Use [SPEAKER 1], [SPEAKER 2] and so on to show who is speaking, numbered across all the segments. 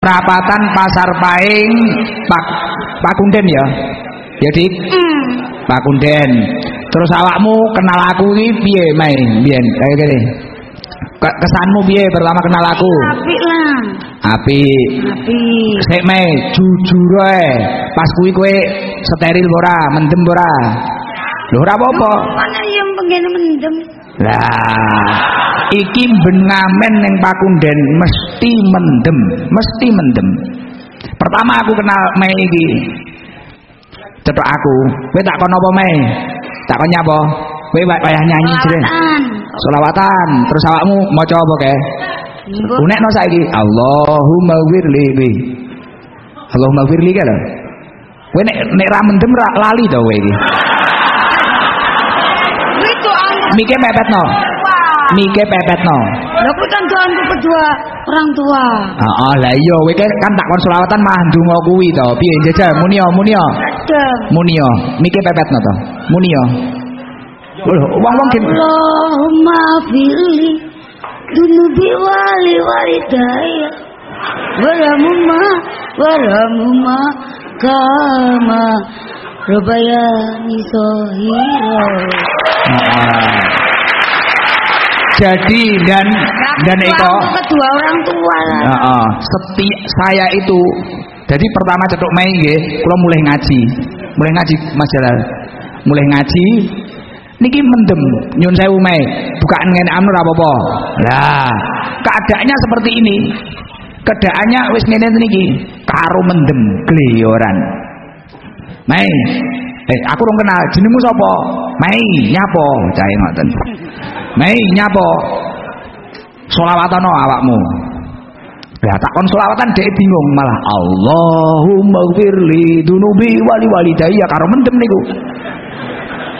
[SPEAKER 1] perapatan pasar paing Pak Pakunden ya. Ya Dik.
[SPEAKER 2] Hmm.
[SPEAKER 1] Pakunden. Terus awakmu kenal aku iki piye, Mai? Biyen kayak gini. Ke- Kesanmu piye pertama kenal aku?
[SPEAKER 2] Apik lah.
[SPEAKER 1] Api.
[SPEAKER 2] Apik.
[SPEAKER 1] Sik Mai, jujur ae. Pas kuwi kowe steril ora, mendem ora? Lho ora apa-apa.
[SPEAKER 2] Mana yang pengen mendem?
[SPEAKER 1] Lah, iki ben ngamen ning Pakunden mesti mendem, mesti mendem. Pertama aku kenal Mei iki. Cetok aku. Kowe tak kon apa Mei? Tak kon nyapa? Kowe wayah nyanyi jere.
[SPEAKER 2] Selawatan.
[SPEAKER 1] Terus awakmu maca apa kae? Unekno saiki. Allahumma wirli bi. Allahumma wirli kae lho. Kowe nek nek ra mendem ra lali to kowe iki. Mike pepetno. Mike pepetno.
[SPEAKER 2] Lah kuwi kan kedua orang tua.
[SPEAKER 1] Heeh, lah iya kowe kan tak kon selawatan mah ndonga kuwi to. Piye jajal muni yo, muni yo.
[SPEAKER 2] Dem.
[SPEAKER 1] Muni yo. Mike pepetno to. Muni yo. Lho, wong-wong gen
[SPEAKER 2] Allahumma dunubi wali walidaya warhamuma warhamuma kama Rubayani sohiro
[SPEAKER 1] Heeh. Jadi dan dan iko
[SPEAKER 2] kedua orang tua lah
[SPEAKER 1] Heeh, seti saya itu jadi pertama cetuk Mei nggih, kula mulai ngaji. Mulai ngaji Mas Jalal. Mulai ngaji niki mendem nyun sewu Mei. Bukaan ngene anu ora apa-apa. Lah, keadaannya seperti ini. Keadaannya wis ngene niki, karo mendem glioran. Mei, eh aku rong kenal jenengmu sapa? Mei, nyapa? Cahe ngoten. Mei, nyapa? Solawatan awakmu. Lah tak kon selawatan dhek bingung malah Allahumma gfirli dunubi wali walidayya karo mendem niku.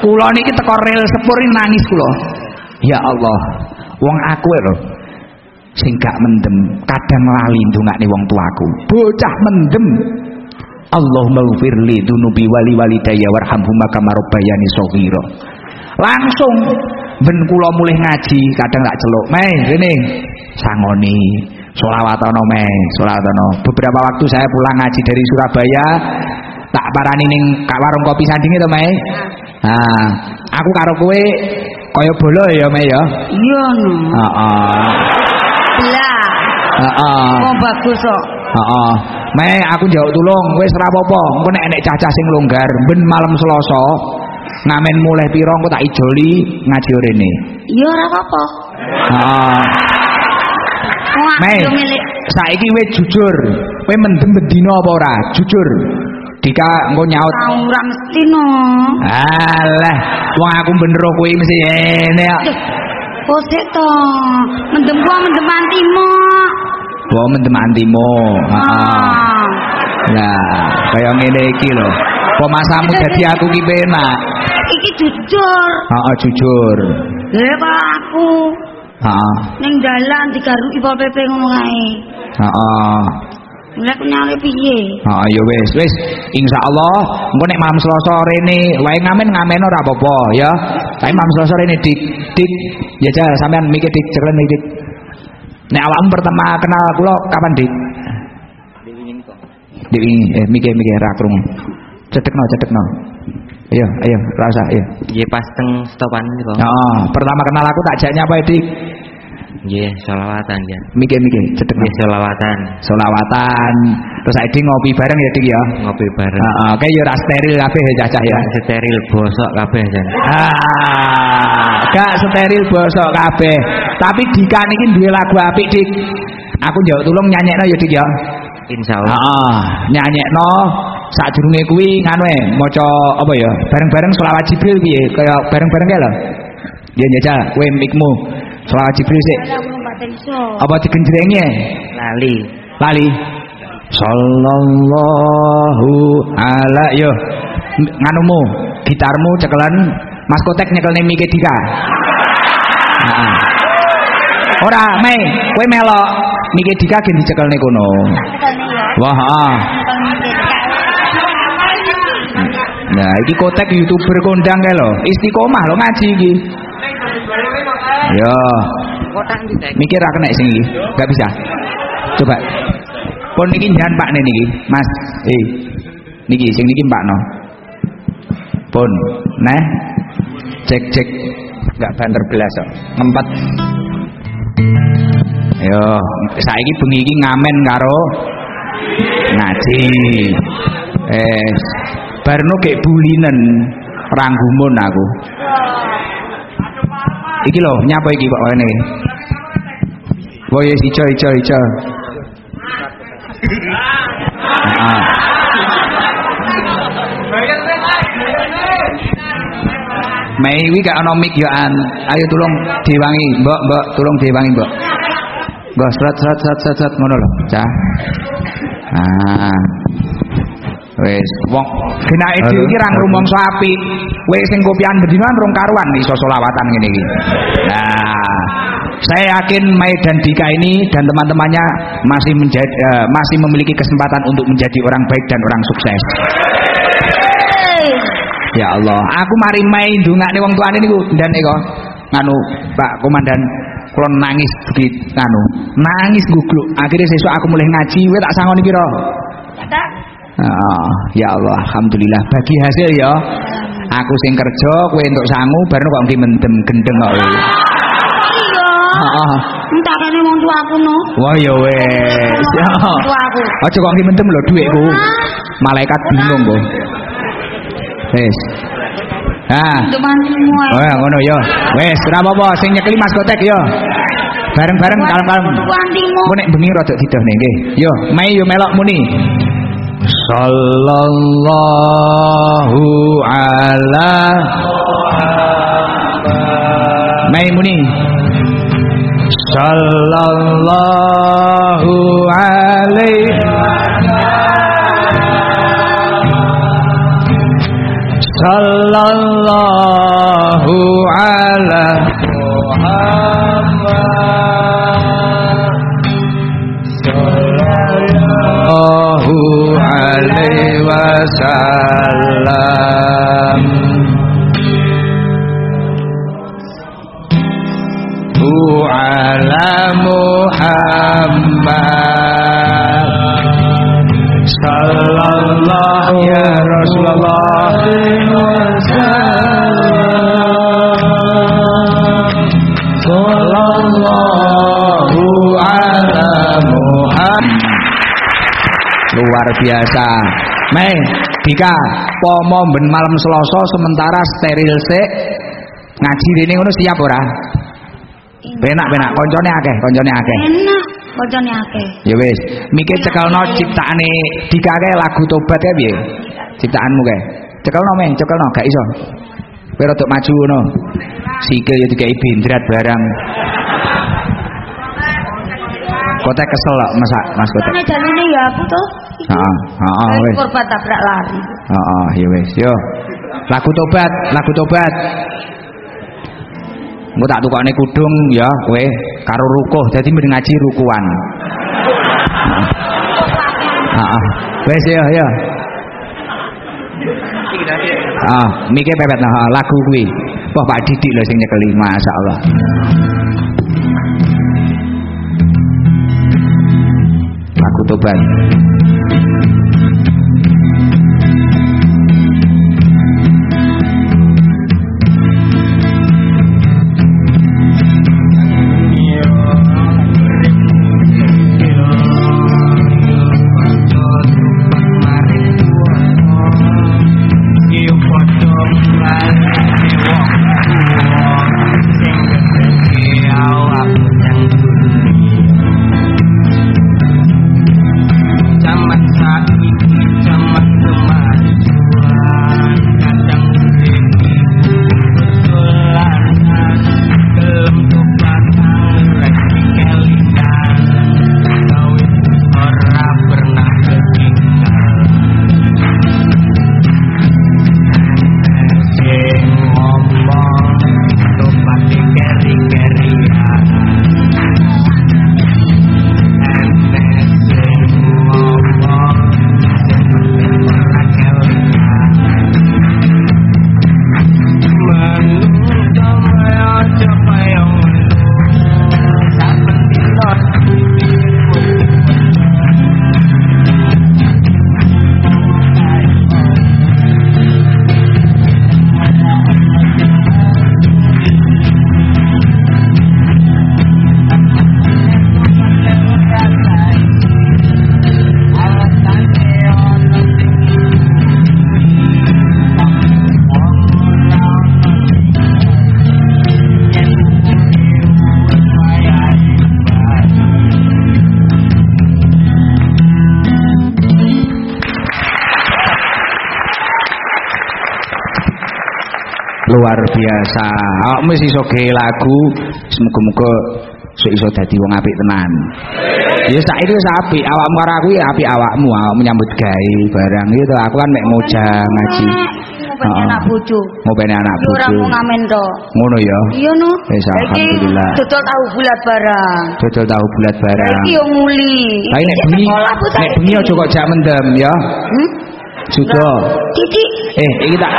[SPEAKER 1] Kula niki teko rel sepur ini nangis kula. Ya Allah, wong aku e lho sing gak mendem kadang lali ndongakne wong tuaku. Bocah mendem. Allahumma gfirli dunubi wali walidayya warhamhuma kama rabbayani shaghira. Langsung ben kula mulih ngaji kadang tak celuk. Mei, rene sangoni Solawatono me, solawatono. Beberapa waktu saya pulang ngaji dari Surabaya, tak parani ning kak warung kopi sanding itu me. Nah, aku karo kowe kaya bolo ya me ya.
[SPEAKER 2] iya no
[SPEAKER 1] Heeh.
[SPEAKER 2] belah
[SPEAKER 1] Heeh.
[SPEAKER 2] oh bagus kok
[SPEAKER 1] Heeh. Me aku njaluk tulung, wis ora apa-apa. Engko nek enek cacah sing longgar, ben malam Selasa ngamen mulai pira engko tak ijoli ngaji rene.
[SPEAKER 2] iya ora apa-apa
[SPEAKER 1] Heeh.
[SPEAKER 2] Milik
[SPEAKER 1] saiki wis jujur, kowe mendem bendina apa ora? Jujur. Dika engko nyaut.
[SPEAKER 2] Ora mesti no.
[SPEAKER 1] Alah, wong aku bener kowe mesti ene kok.
[SPEAKER 2] Kosek to. Mendem gua mendem antimu.
[SPEAKER 1] Wong mendem antimu. Heeh.
[SPEAKER 2] Ah.
[SPEAKER 1] Nah, kaya ngene iki lho. Pemasamu dadi aku ki penak.
[SPEAKER 2] Iki jujur.
[SPEAKER 1] Heeh, jujur.
[SPEAKER 2] Lah kok aku
[SPEAKER 1] Heeh.
[SPEAKER 2] ning dalan digaruki Pol PP ngono kae.
[SPEAKER 1] Heeh.
[SPEAKER 2] Aku nyale piye?
[SPEAKER 1] Heeh ya wis, wis. Insyaallah engko nek malam Selasa rene wae ngamen ngamen ora apa-apa ya. Tapi malam Selasa rene dik dik ya sampean mikir dik ceklen dik. Dik. Nek awakmu pertama kenal kula kapan dik? Dik wingi eh mikir mikir ra krungu. Cedekno cedekno. Ayo, ayo, rasa, ayo.
[SPEAKER 3] Nggih pas teng stopan niku.
[SPEAKER 1] Heeh, pertama kenal aku tak jak nyapa dik.
[SPEAKER 3] Nggih, selawatan ya.
[SPEAKER 1] Mikir mikir cedekno.
[SPEAKER 3] Nggih, selawatan.
[SPEAKER 1] Solawatan. Terus saiki ngopi bareng ya dik ya.
[SPEAKER 3] Ngopi bareng.
[SPEAKER 1] Heeh, kayak yo ora steril kabeh ya cacah ya.
[SPEAKER 3] Steril bosok kabeh jan.
[SPEAKER 1] Ah, gak steril bosok kabeh. Tapi Dika niki duwe lagu apik, Dik. Aku njaluk tulung nyanyekno ya, Dik ya.
[SPEAKER 3] Insyaallah.
[SPEAKER 1] Heeh, nyanyekno sadurunge kuwi nganu e, maca apa ya? Bareng-bareng selawat Jibril piye? Kaya bareng-bareng kae lho. Ya nyajal kowe mikmu. Selawat Jibril sik. Apa digenjrengi e?
[SPEAKER 3] Lali.
[SPEAKER 1] Lali. Sallallahu ala yo nganumu gitarmu cekelan Mas Kotek nyekelne mike Dika. Heeh. Ora, Mei, kowe melok mike Dika gen dicekelne kono.
[SPEAKER 2] Ya.
[SPEAKER 1] Wah,
[SPEAKER 2] mikir.
[SPEAKER 1] Nah, iki Kotek YouTuber kondang kae lho. Istiqomah lho ngaji iki. Yo,
[SPEAKER 3] tek?
[SPEAKER 1] mikir ra kena sing iki. Bisa. Coba. Pun niki jangan Pak niki, Mas. Eh. Niki sing niki Pak no. Pun, neh. Cek cek enggak banter belas kok. Ngempet. Yo, saiki bengi iki ngamen karo ngaji. Eh, barno kayak bulinen ranggumun aku. Iki lho, nyapa iki Pak ini? Oh yes, ijo ijo ijo. Ah. Mei wi gak ono mik yo an. Ayo tulung diwangi, Mbok, Mbok, tulung diwangi, Mbok. Mbok sret sret sret sret sret ngono lho, Cah. Ah. Wis, wong genake dhewe iki ra ngrumangsa apik. Wis sing kopian bedinan rong karuan iso selawatan ngene iki. Nah, saya yakin Mai dan Dika ini dan teman-temannya masih menjadi uh, masih memiliki kesempatan untuk menjadi orang baik dan orang sukses. Ya Allah, aku mari Mai ndongakne wong tuane niku dan eko nganu Pak Komandan kula nangis begitu nganu nangis gugluk akhirnya sesuk aku mulai ngaji kowe tak sangoni pira Oh, ya Allah, alhamdulillah bagi hasil ya. Aku sing kerja, kowe entuk sangu, bareng kok ngi mendem gendeng kok.
[SPEAKER 2] Iya.
[SPEAKER 1] Heeh.
[SPEAKER 2] Entar kene wong tuaku no.
[SPEAKER 1] Wah ya wes. Ya.
[SPEAKER 2] Tuaku.
[SPEAKER 1] Aja kok ngi mendem lho dhuwitku. Malaikat bingung kok. Wes. Ah. Oh, ya, ngono ya. Wes, ora apa-apa, sing nyekeli Mas Kotek ya. Bareng-bareng kalem-kalem. Ku nek bengi rada didohne nggih. Yo, mei yo melok muni. Sallallahu ala Mei muni. Sallallahu alaihi Sallallahu ala Sallallahu Mei Dika pomo ben malam Selasa sementara steril sik. Ngaji rene ngono siap ora? Penak penak koncone akeh koncone akeh.
[SPEAKER 2] Enak. Bojone akeh.
[SPEAKER 1] ya wis mikir cekelno ciptaane Dika kae lagu tobat ya piye? Ciptaanmu kae. Cekelno meh cekelno gak iso. Kowe maju ngono. Sikil ya dikai bindrat barang Kotek kesel lah masak Mas Kotek.
[SPEAKER 2] Nek jalune ya aku to.
[SPEAKER 1] Heeh, heeh wis.
[SPEAKER 2] Korban tabrak lari.
[SPEAKER 1] Heeh, ya wis. Yo. Lagu tobat, lagu tobat. Engko tak tukokne kudung ya kowe karo rukuh. Dadi mending ngaji rukuan. Heeh. Wis ya, ya. Ah, mikir pepet nah lagu kuwi. Wah Pak Didik lho sing nyekeli, masyaallah. Lagu tobat. Luar biasa awakmu iso lagu semoga-moga sok iso dadi wong apik tenan ya saiki wis apik awakmu karo aku ya apik awakmu awakmu nyambut gawe barang itu aku kan mek moja ngaji
[SPEAKER 2] Mau anak bojo.
[SPEAKER 1] mau pengen anak
[SPEAKER 2] ora
[SPEAKER 1] bojo
[SPEAKER 2] mau ngamen to.
[SPEAKER 1] ngono ya
[SPEAKER 2] Iya no.
[SPEAKER 1] Wis, alhamdulillah.
[SPEAKER 2] Dodol tahu bulat barang.
[SPEAKER 1] dodol tahu bulat barang
[SPEAKER 2] Iki yo muli.
[SPEAKER 1] Tapi nek
[SPEAKER 2] Iki
[SPEAKER 1] bengi, nek bengi aja kok jak mendem ya.
[SPEAKER 2] Hmm?
[SPEAKER 1] Sudah.
[SPEAKER 2] Titik.
[SPEAKER 1] Eh, iki tak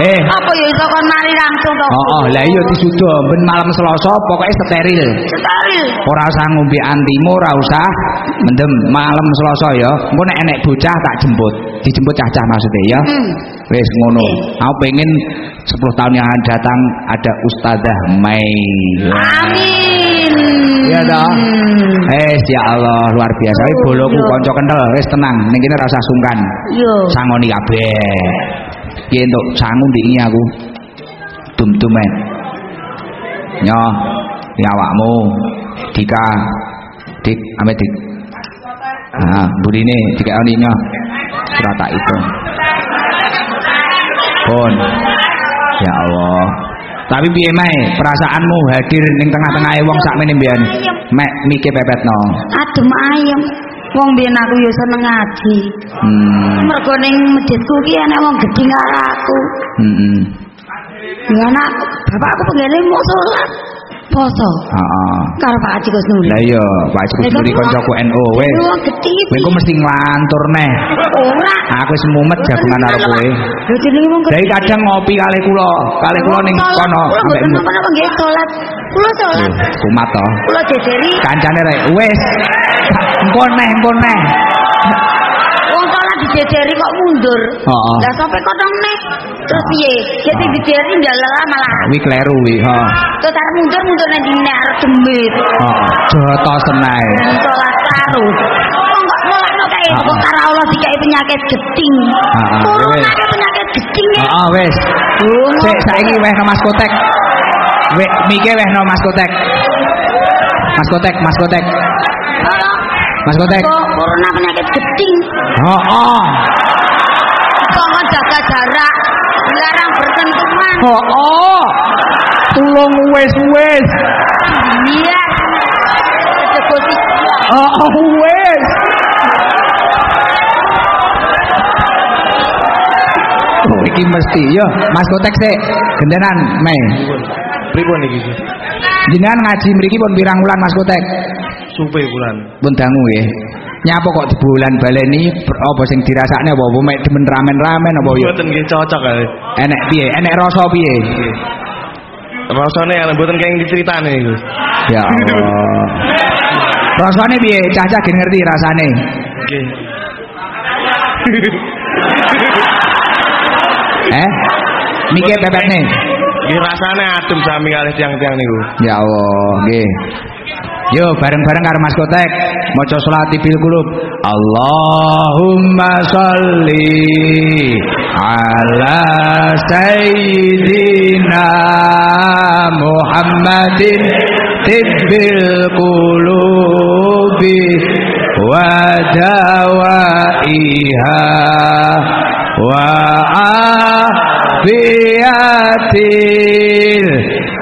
[SPEAKER 1] Eh,
[SPEAKER 2] Apa ya iso kon mari langsung to?
[SPEAKER 1] oh, oh, lah iya disudo ben malam Selasa pokoknya steril.
[SPEAKER 2] Steril.
[SPEAKER 1] Ora usah ngombe antimo, ora usah mendem malam Selasa ya. Engko nek enek bocah tak jemput. Dijemput cah-cah maksudnya ya.
[SPEAKER 2] Hmm.
[SPEAKER 1] Wis ngono. Aku pengen 10 tahun yang akan datang ada Ustazah Mei.
[SPEAKER 2] Amin.
[SPEAKER 1] Iya toh? Eh, ya Allah, luar biasa. Iki boloku
[SPEAKER 2] iya.
[SPEAKER 1] kanca kental, wis tenang. Ning kene usah sungkan.
[SPEAKER 2] Yo.
[SPEAKER 1] Sangoni kabeh. Ki entuk sangu ndiki aku. Dum-dumen. Nyo, ya awakmu. Dika. Dik, ame dik. Nah, burine dikakoni nyo. Tak itu. Pun. Ya Allah. Tapi piye mae perasaanmu hadir ning tengah-tengah wong sakmene mbiyen? Mek mike pepetno.
[SPEAKER 2] Adem ayem. Wong biyen aku yo seneng ngaji.
[SPEAKER 1] Hmm.
[SPEAKER 2] Mergo ning masjidku ki ana wong gedhe karo aku.
[SPEAKER 1] Heeh.
[SPEAKER 2] Ya anak, bapakku penggene mau salat. Poso.
[SPEAKER 1] Heeh.
[SPEAKER 2] Karo Pak Haji Kusnuli.
[SPEAKER 1] Lah iya, Pak Haji Kusnuli kancaku NU wis. Kowe engko mesti nglantur neh.
[SPEAKER 2] Ora.
[SPEAKER 1] Aku wis mumet jagungan karo kowe.
[SPEAKER 2] Lho jenenge wong
[SPEAKER 1] Dari kadang ngopi kali kula, kali kula ning kono
[SPEAKER 2] Kula napa-napa nggih salat. Kula salat.
[SPEAKER 1] kumat to.
[SPEAKER 2] Kula jejeri
[SPEAKER 1] Kancane rek wis. Engko neh, engko neh.
[SPEAKER 2] Dijejeri kok mundur.
[SPEAKER 1] Heeh.
[SPEAKER 2] Lah sampe kodong neh. Terus piye? Jadi dijejeri ndalalah malah.
[SPEAKER 1] Wi kleru wi, ha.
[SPEAKER 2] Terus arep mundur mundur nang dine arep demit.
[SPEAKER 1] Heeh. Joto senai.
[SPEAKER 2] Salat karo. Kok karo Allah dikai penyakit geding.
[SPEAKER 1] Heeh,
[SPEAKER 2] Corona
[SPEAKER 1] wis.
[SPEAKER 2] ke penyakit geding ya.
[SPEAKER 1] Heeh, wis. Sik saiki weh no maskotek. Wek mike weh no maskotek. Maskotek, maskotek. Maskotek.
[SPEAKER 2] Kok corona penyakit geding.
[SPEAKER 1] Heeh.
[SPEAKER 2] Kok jaga jarak. Dilarang bersentuhan.
[SPEAKER 1] Heeh. Tulung wis wis.
[SPEAKER 2] Iya. Iki.
[SPEAKER 1] Heeh wis. Oh, iki mesti yo maskotek sik gendenan Mei.
[SPEAKER 4] Pripun iki?
[SPEAKER 1] Jenengan ngaji mriki pun pirang wulan maskotek?
[SPEAKER 4] Supe bulan.
[SPEAKER 1] pun dangu nggih. Nyapa kok di bulan baleni apa sing dirasakne apa apa mek demen ramen-ramen apa ya?
[SPEAKER 4] Mboten nggih cocok kali.
[SPEAKER 1] Enek piye? Enek rasa piye?
[SPEAKER 4] Rasane yang mboten kaya diceritane iku.
[SPEAKER 1] Ya Allah. Rasane piye? Cacah gen ngerti rasane.
[SPEAKER 4] Nggih.
[SPEAKER 1] Eh? Mikir pepetne.
[SPEAKER 4] Nggih rasane adem sami kalih tiang-tiang niku.
[SPEAKER 1] Ya Allah, nggih. Yo bareng-bareng karo Mas Kotek maca salat bil qulub. Allahumma sholli ala sayyidina Muhammadin tibbil qulubi wa dawaiha wa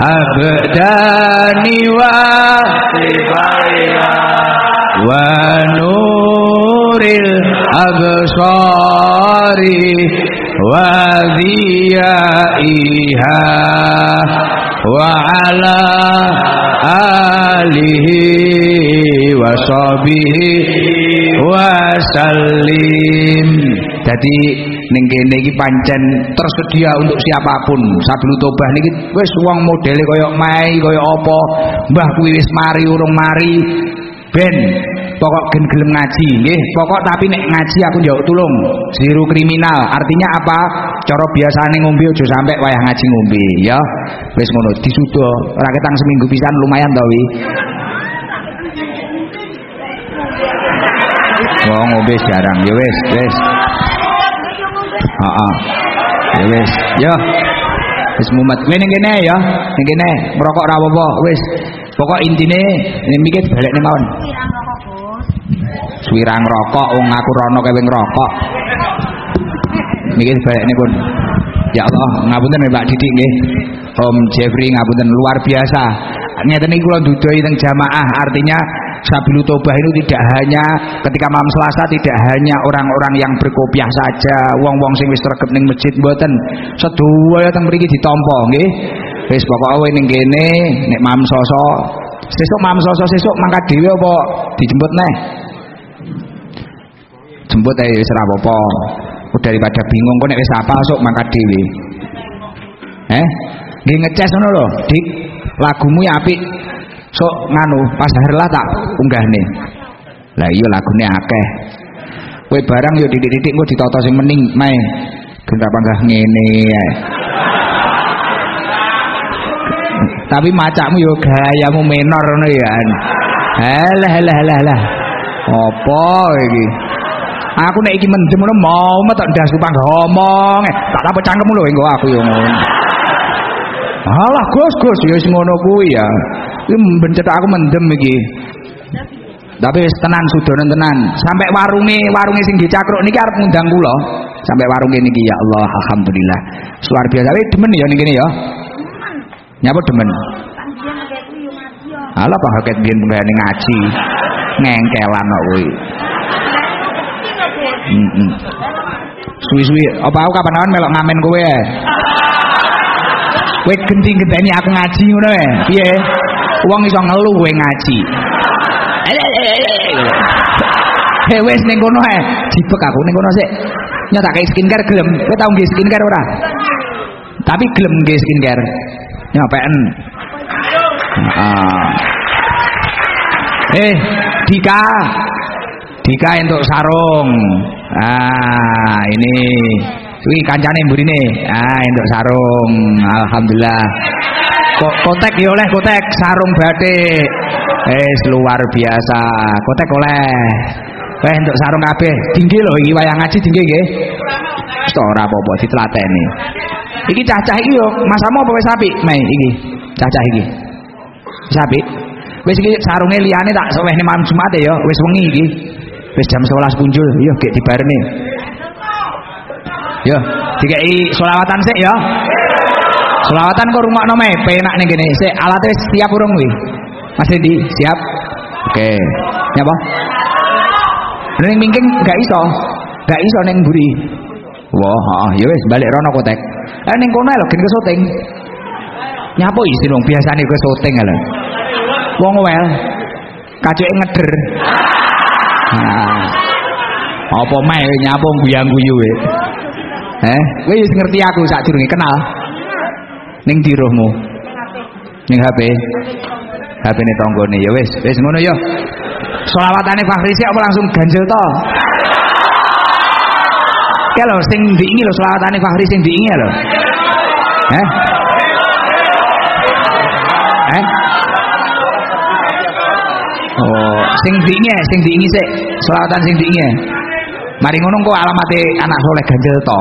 [SPEAKER 1] abdani wa wa nuril absari wa dhiyaiha wa ala jadi ning kene iki pancen tersedia untuk siapa pun. Sabil tobah niki wis wong modele kaya mai kaya apa mbah kuwi wis mari urung mari. Ben pokok gen gelem ngaji nggih. Pokok tapi nek ngaji aku njaluk tulung. Ziru kriminal. Artinya apa? Cara biasane ngombe aja sampai wayah ngaji ngombe ya. Wis ngono disudo. Ora ketang seminggu pisan lumayan to wi? Oh ngombe jarang. Ya wis wis Heeh. Ya wis, ya. Wis mumet. Kowe ning kene ya, ning kene merokok ora apa-apa, wis. Pokok intine ning mikir balik ning mawon.
[SPEAKER 2] Pirang rokok,
[SPEAKER 1] wong aku rono kowe ngrokok. niki sebaliknya pun ya Allah ngapunten Mbak Didik nggih Om Jeffrey ngapunten luar biasa ngeten iki kula dudohi teng jamaah artinya Sabilu Tobah itu tidak hanya ketika malam Selasa tidak hanya orang-orang yang berkopiah saja, wong-wong sing wis tregep ning masjid mboten. Sedaya teng mriki ditampa nggih. Wis pokoke ning kene nek malam Selasa sesuk malam Selasa sesuk mangkat dhewe apa dijemput neh? Jemput ae wis ora apa-apa. Daripada bingung kok nek wis apa sok mangkat dhewe. Eh? Nggih ngeces ngono lho, Dik. Lagumu ya apik. Sok nganu pas herlah tak unggahne. Lah iya lagune akeh. Kowe barang yo titik-titik engko ditata sing mending mae. Gendra panggah ngene ae. Tapi macakmu yo gayamu menor ngono ya. Halah halah halah halah. Apa iki? Aku nek iki mendem ngono mau metok ndas panggah omong. Tak apa cangkemmu lho engko aku yo ngono. Alah Gus Gus ya ngono kuwi ya. Iki bencetak aku mendem iki. Tapi tenan sudonen tenan. Sampai warunge warunge sing dicakruk niki arep ngundang kula. Sampai warunge niki ya Allah alhamdulillah. Luar biasa. Wis demen ya kene ya. Nyapa demen? Alah Pak Haket biyen penggane ngaji. Ngengkelan kok kuwi. Suwi-suwi apa aku kapan-kapan melok ngamen kowe ya? Kowe genti-genteni aku ngaji ngono ya. Piye? Wong iso ngeluh kowe ngaji. Eh wis ning kono ae. Jibek aku ning kono sik. Nyatake skincare gelem. Kowe tau nggih skincare ora? Tapi gelem nggih skincare. Nyapaen. Ah. Eh, Dika. Dika entuk sarung. Ah, ini Wih kancane mburine. Ah entuk sarung. Alhamdulillah. Kotek ya oleh kotek sarung batik. Eh luar biasa. Kotek oleh. Eh entuk sarung kabeh. Tinggi lho iki wayang ngaji tinggi. Wis ora apa-apa ditlateni. Iki cacah iki yo masamu apa wis apik? Mei iki. Cacah iki. Wis apik. Wis iki sarunge liyane tak solehne malam Jumat ya, wis wengi iki. Wis jam 11 punjul, yo gek dibareni. Yo, dikai selawatan sik ya. Selawatan kok rungokno me, penak kene. Sik alate wis siap urung kuwi? Mas Dendi, siap? Oke. Nyapa? Ning mingking gak iso. Gak iso ning mburi. Wah, heeh, ya wis balik rono kotek. Eh ning kono lho gen kesuting. Nyapa isi dong biasane kowe syuting lho. Wong wel kacuke ngeder. Nah. Apa meh nyapa guyang-guyu. Eh, wis ngerti aku sadurunge kenal. Ning ndi rohmu? Ning HP. HP ne tanggane ya wis, wis ngono ya. Selawatane Fahri sik apa langsung ganjel to? Ke lho sing diingi lho selawatane Fahri sing diingi lho. Eh? Eh? Oh, sing diingi, sing diingi sik. Selawatan sing diingi. Mari ngono kok alamate anak soleh ganjel to.